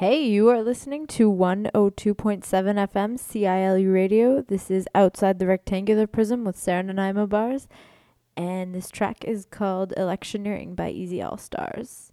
Hey, you are listening to 102.7 FM CILU Radio. This is Outside the Rectangular Prism with Sarah Nanaimo Bars, and this track is called Electioneering by Easy All Stars.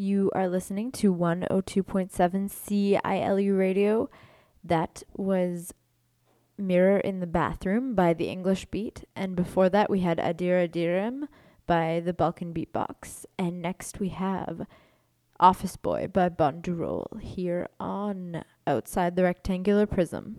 You are listening to 102.7 CILU radio. That was Mirror in the Bathroom by The English Beat. And before that, we had Adir Adirim by The Balkan Beatbox. And next, we have Office Boy by Bonde do Rolê here on Outside the Rectangular Prism.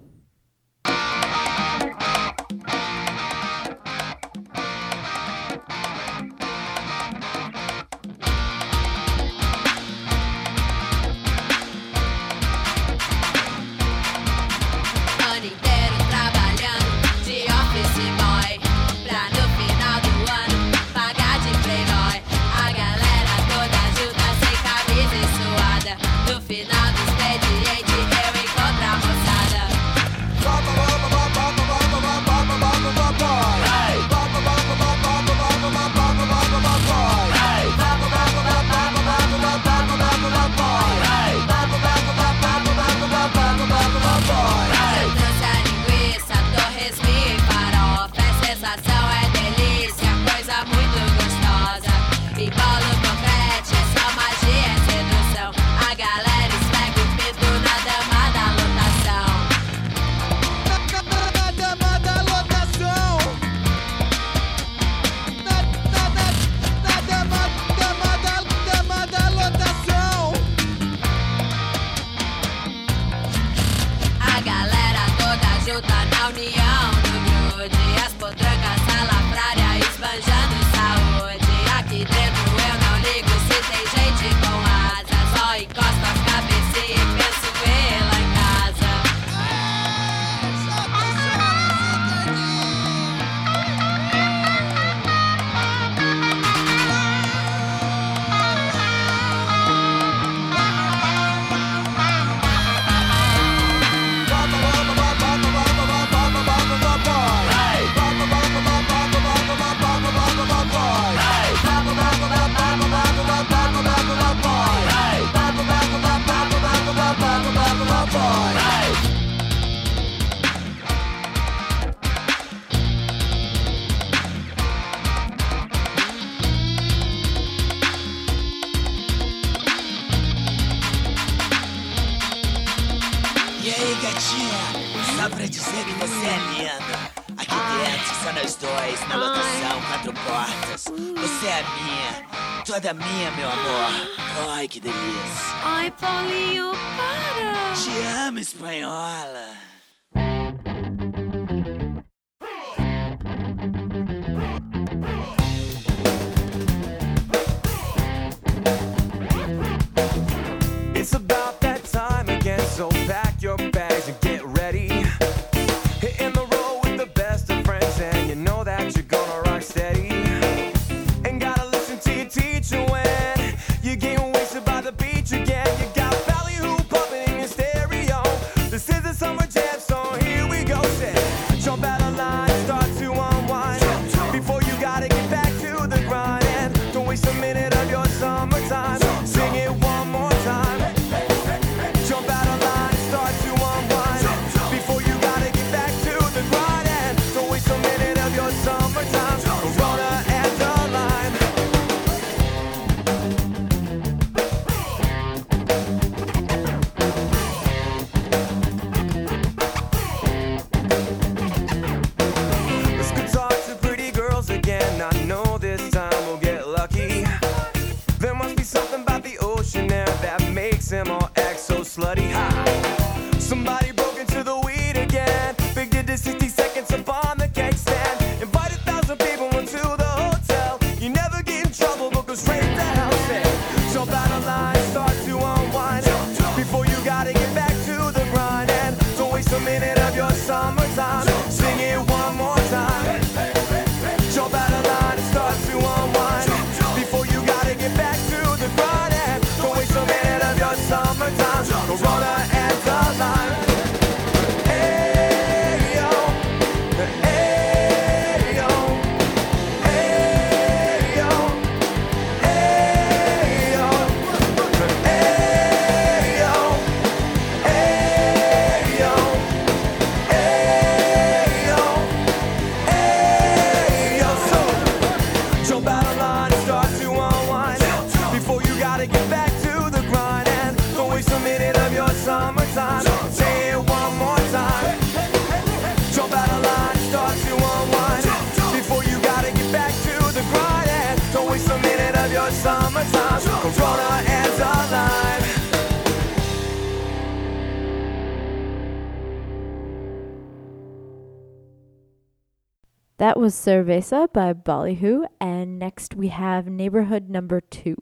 Was Cerveza by Ballyhoo, and next we have Neighborhood Number Two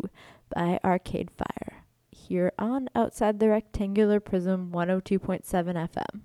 by Arcade Fire. Here on Outside the Rectangular Prism 102.7 FM.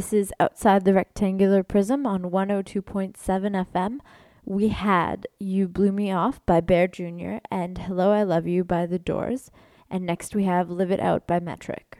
This is Outside the Rectangular Prism on 102.7 FM. We had You Blew Me Off by Bear Jr. and Hello I Love You by The Doors. And next we have Live It Out by Metric.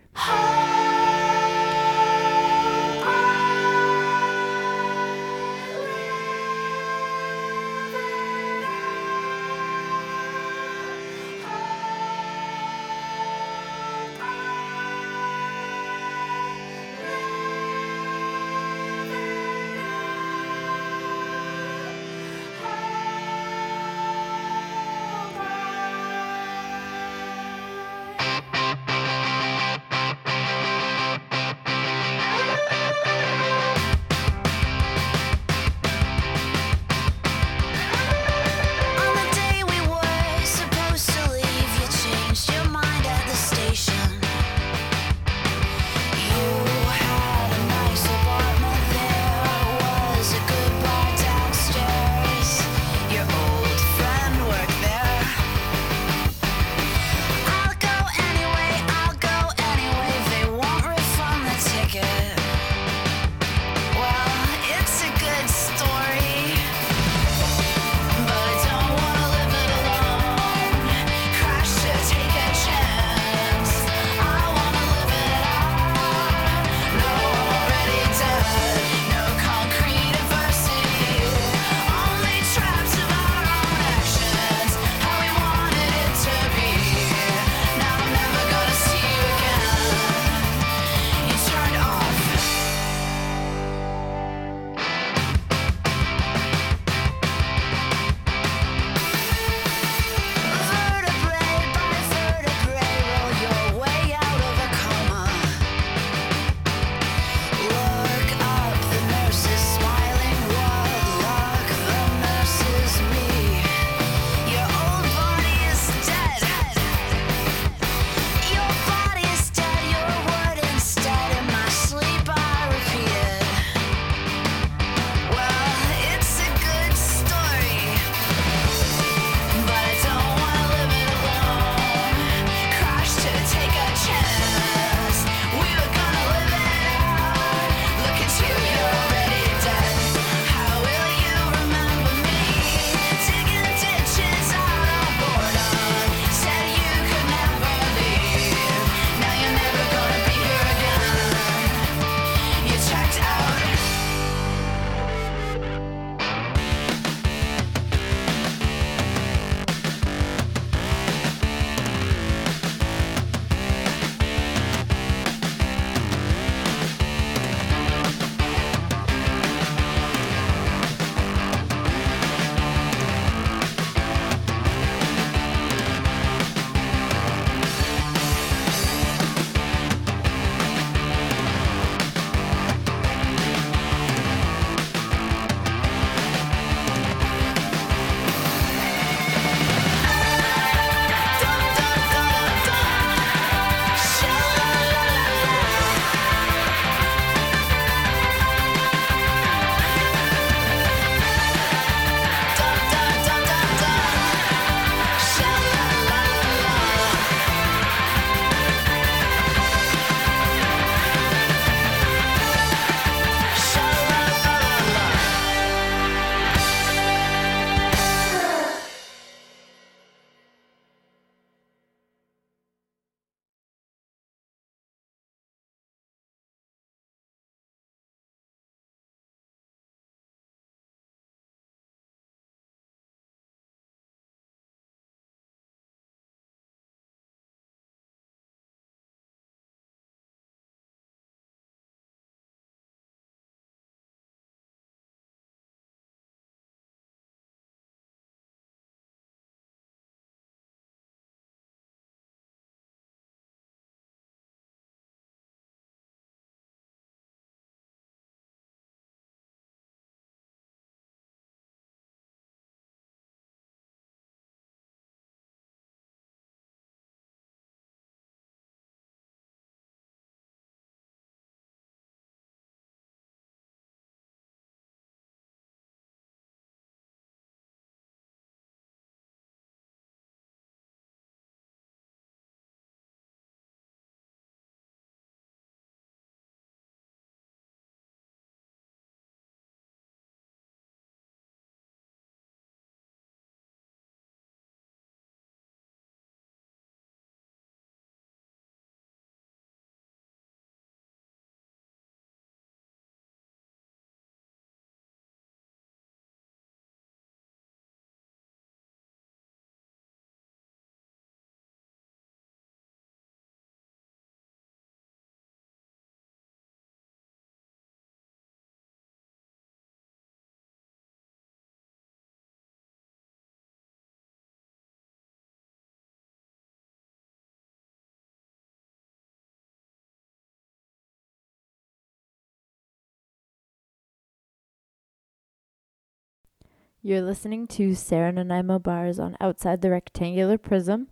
You're listening to Sarah Nanaimo Bars on Outside the Rectangular Prism.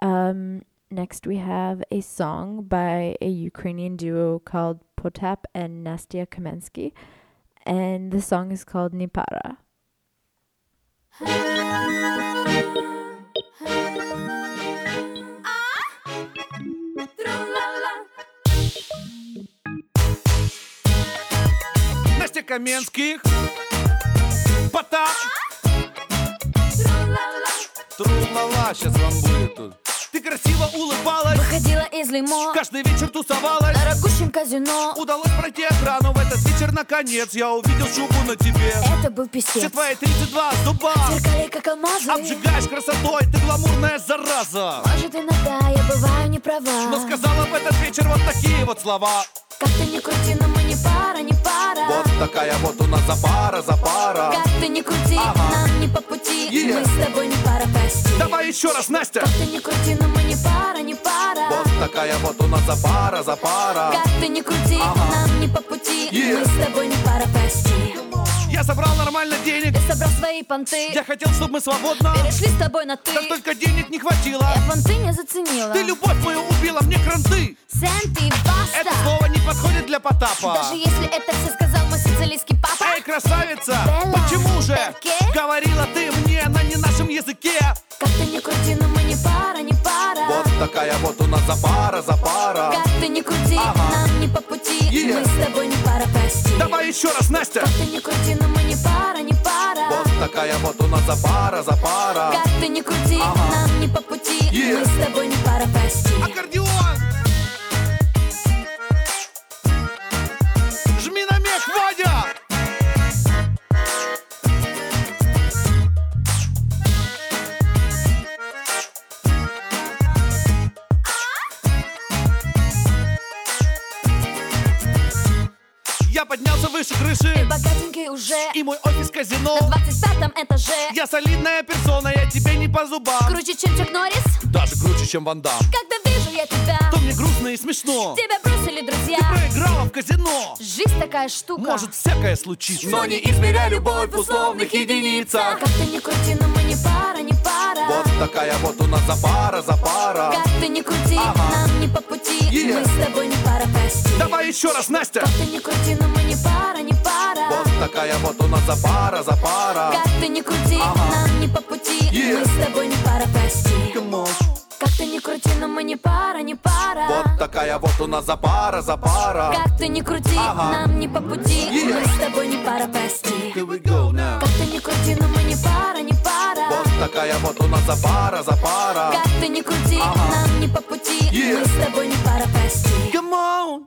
Um, next, we have a song by a Ukrainian duo called Potap and Nastia Kamensky. And the song is called Nipara. Настя Каменских. Потап. Тру-ла-ла, сейчас вам будет тут. Ты красиво улыбалась, Выходила из лимо каждый вечер тусовалась. в дорогущем казино. Удалось пройти охрану. В этот вечер наконец Я увидел шубу на тебе. Это был Все писец твои 32 зуба. Зеркали как алмазы Обжигаешь красотой, ты гламурная зараза. Может иногда я бываю не права. Но сказала в этот вечер вот такие вот слова? Как ты не крути, но мы Вот такая вот у нас за пара, за пара Как ты не крути, Ага. нам не по пути Yeah. Мы с тобой не пара, прости Давай еще раз, Настя Как ты не крути, но мы не пара, не пара Вот такая вот у нас за пара, за пара Как ты не крути, Ага. нам не по пути Yeah. Мы с тобой не пара, прости Я собрал нормально денег. Ты собрал свои понты. Я хотел, чтобы мы свободно. Перешли с тобой на ты Как только денег не хватило. Я понты не заценила. Ты любовь мою убила, мне кранты. Сенты, баста. Это слово не подходит для Потапа. Даже если это все сказал мой сицилийский папа. Эй, красавица, Белла, почему же? Перке? Говорила ты мне на не нашем языке. Как ты не крути, но мы не пара, не такая вот у нас за пара, за пара Как ты не крути, Ага. нам не по пути Yeah. Мы с тобой не пара, прости Давай еще раз, Настя Как ты не крути, но мы не пара, не пара Вот такая вот у нас за пара, за пара Как ты не крути, Ага. нам не по пути Yeah. Мы с тобой не пара, прости Аккордеон Жми на мех, Водя поднялся выше Ты крыши богатенький уже. И мой офис казино. На 25 этаже. Я солидная персона, я тебе не по зубам. Круче, чем Чак Норрис? Даже круче, чем Ван Дам. Когда вижу я тебя То мне грустно и смешно. Тебя бросили друзья. Проиграла в казино. Жизнь такая штука. Может всякое случиться Но не измеряй любовь в условных единицах. Как ты не крути, но мы не пара, не пара Вот такая вот у нас за пара, за пара Как ты не крути, Ага. нам не по пути Yeah. Мы с тобой не пара, прости Давай еще раз, Настя Как ты не крути, но мы не пара, не пара Вот такая вот у нас за пара, за пара Как ты не крути, Ага. нам не по пути Yeah. Мы с тобой не пара, прости Come on. Как ты не крути, но мы не пара, не пара Вот такая вот у нас за пара, за пара Как ты не крути, Ага. нам не по пути Yeah. Мы с тобой не пара, прости Here we go now Как ты не крути, но мы не пара, такая вот у нас за пара, за пара Как ты не крути, Ага. нам не по пути Yeah. Мы с тобой не пара, прости Come on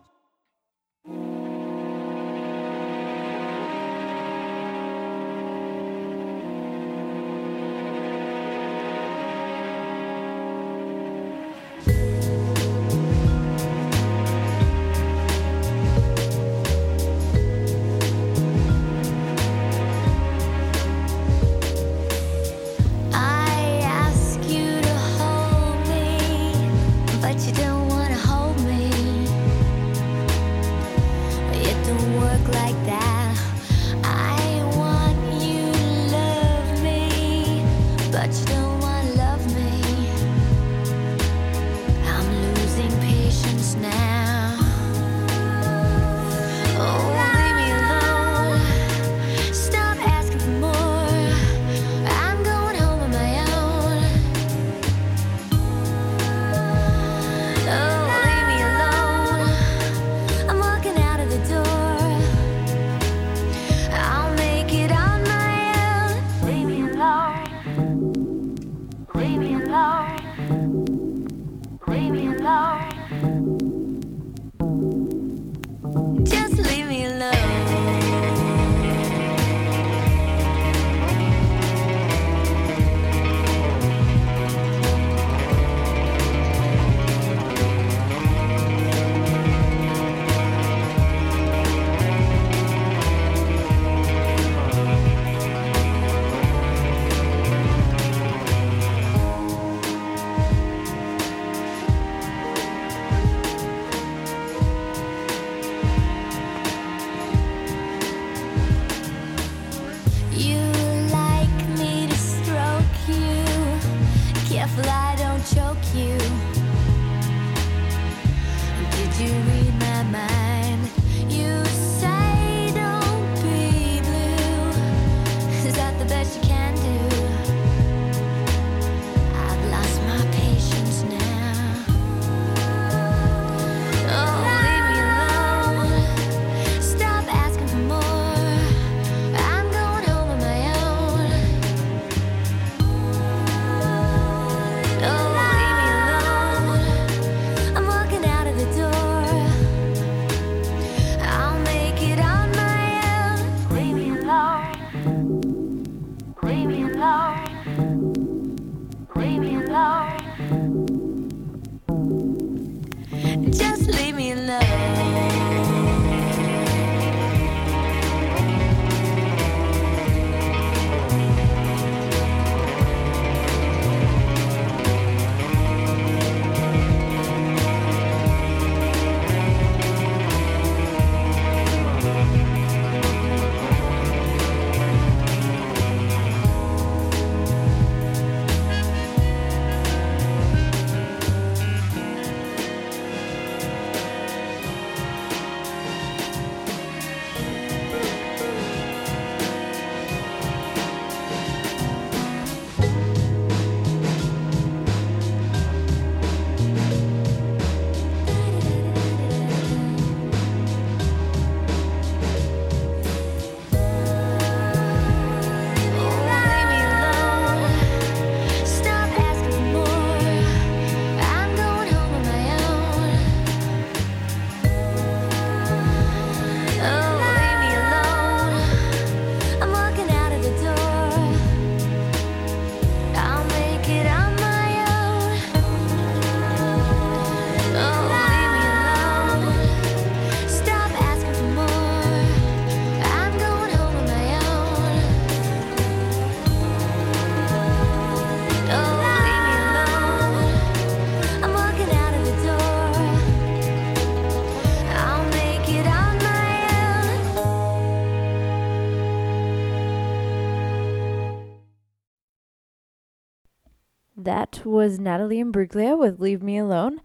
was Natalie Imbruglia with Leave Me Alone.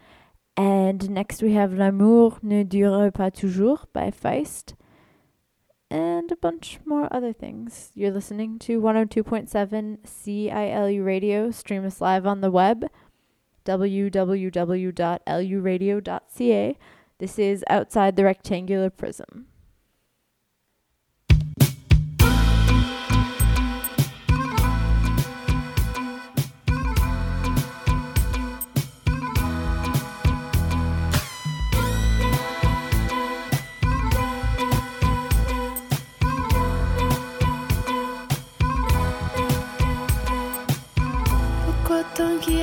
And next we have L'amour ne dure pas toujours by Feist. And a bunch more other things. You're listening to 102.7 CILU Radio. Stream us live on the web www.luradio.ca. This is Outside the Rectangular Prism.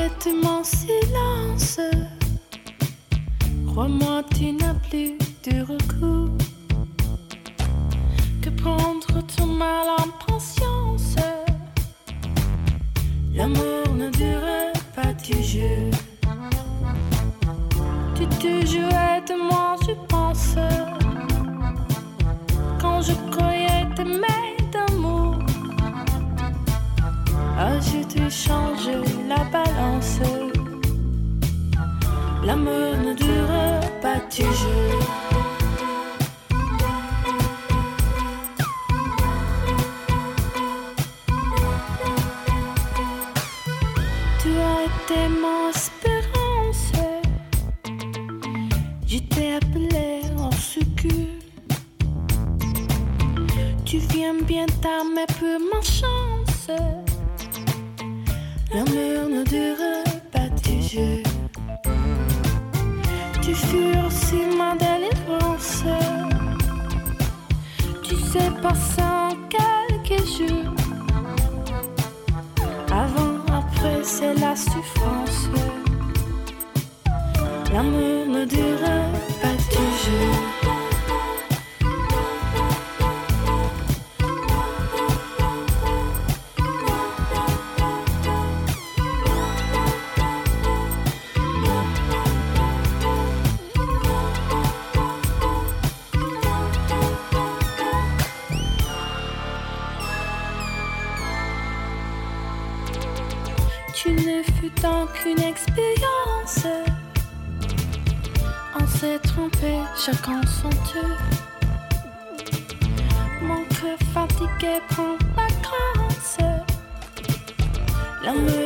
arrête mon silence. Crois-moi, tu n'as plus de recours que prendre ton mal summer. tu ne fus tant qu'une expérience. On s'est trompé, chacun son dieu. Mon cœur fatigué prend vacances. L'amour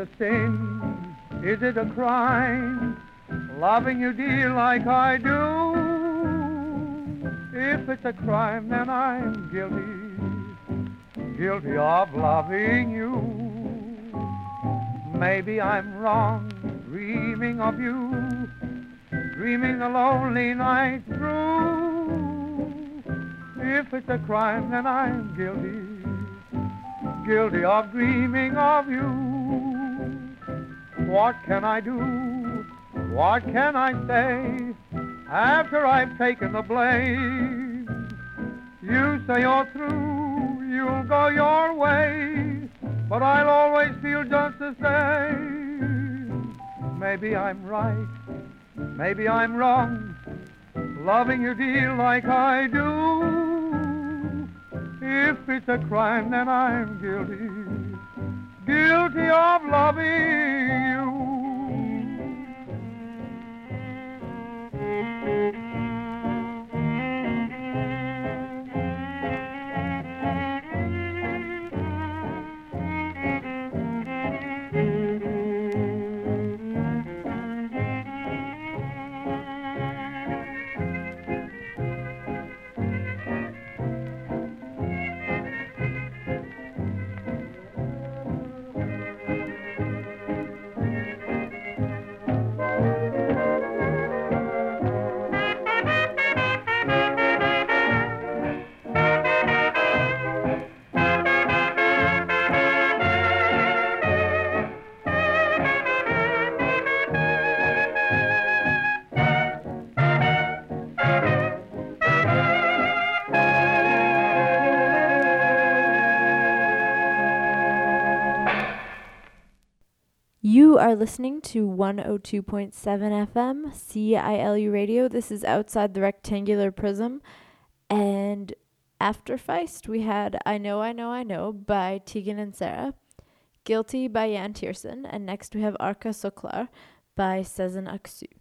a sin? Is it a crime? Loving you, dear, like I do. If it's a crime, then I'm guilty, guilty of loving you. Maybe I'm wrong, dreaming of you, dreaming a lonely night through. If it's a crime, then I'm guilty, guilty of dreaming of you. What can I do? What can I say after I've taken the blame? You say you're through, you'll go your way, but I'll always feel just the same. Maybe I'm right, maybe I'm wrong, loving you, dear, like I do. If it's a crime, then I'm guilty, guilty of loving Música are listening to 102.7 FM CILU radio. This is Outside the Rectangular Prism. And after Feist, we had I Know, I Know, I Know by Tegan and Sara, Guilty by Yann Tiersen, and next we have Arka Soklar by Sezen Aksu.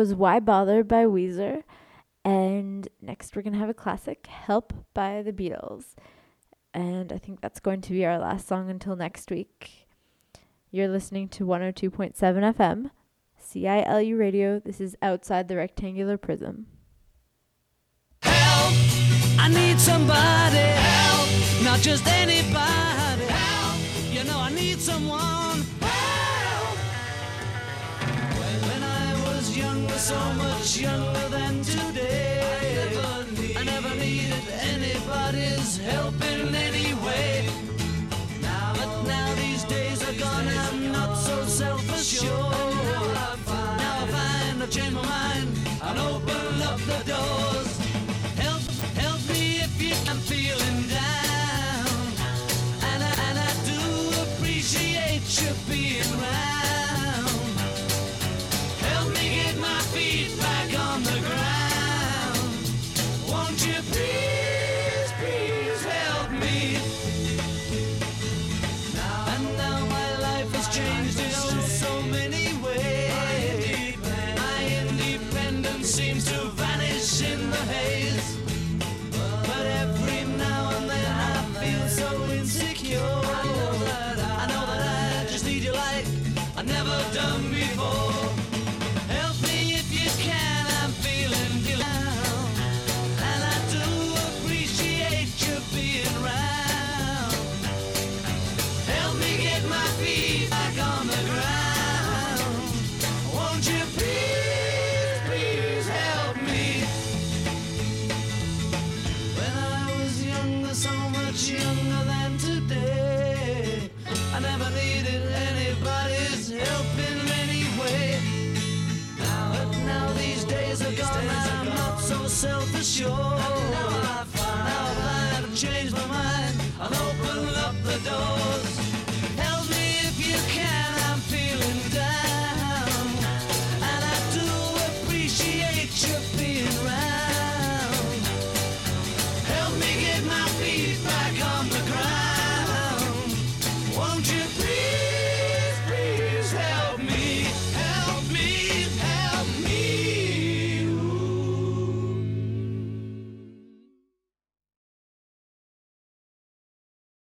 Was Why Bother by Weezer. And next, we're going to have a classic, Help by the Beatles. And I think that's going to be our last song until next week. You're listening to 102.7 FM, CILU Radio. This is Outside the Rectangular Prism. Help! I need somebody help, not just anybody help. You know I need someone so much younger than today, I never, needed anybody's help in any way. But now these days are gone, I'm not so self-assured. Now I find I've changed my mind